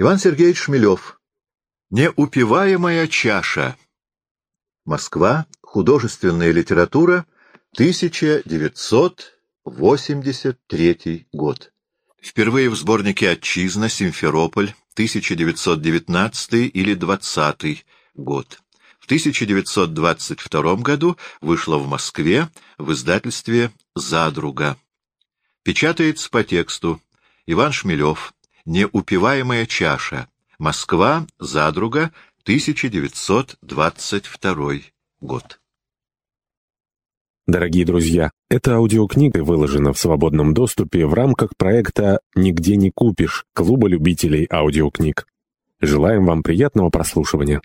Иван Сергеевич Шмелев. Неупиваемая чаша. Москва. Художественная литература. 1983 год. Впервые в сборнике «Отчизна. Симферополь. 1919 или 20 год. В 1922 году вышла в Москве в издательстве «Задруга». Печатается по тексту Иван Шмелев «Неупиваемая чаша. Москва. Задруга. 1922 год». Дорогие друзья, эта аудиокнига выложена в свободном доступе в рамках проекта «Нигде не купишь» Клуба любителей аудиокниг. Желаем вам приятного прослушивания.